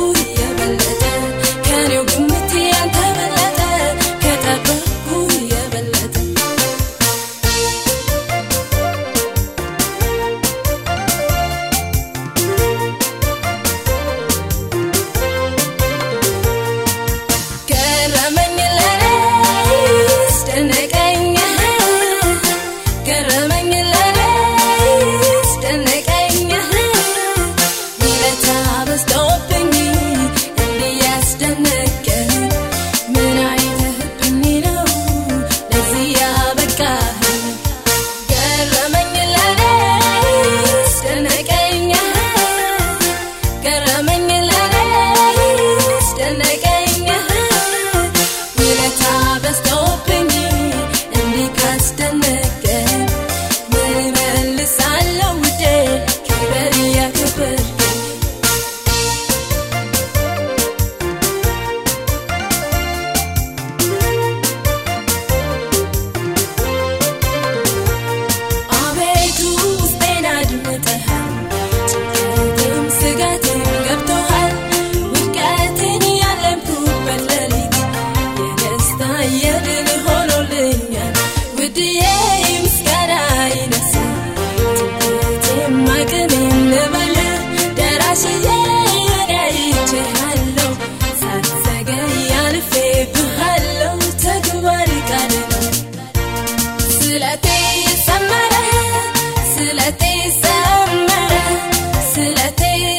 Ooh, yeah. Slatej samara, slatej samara, slatej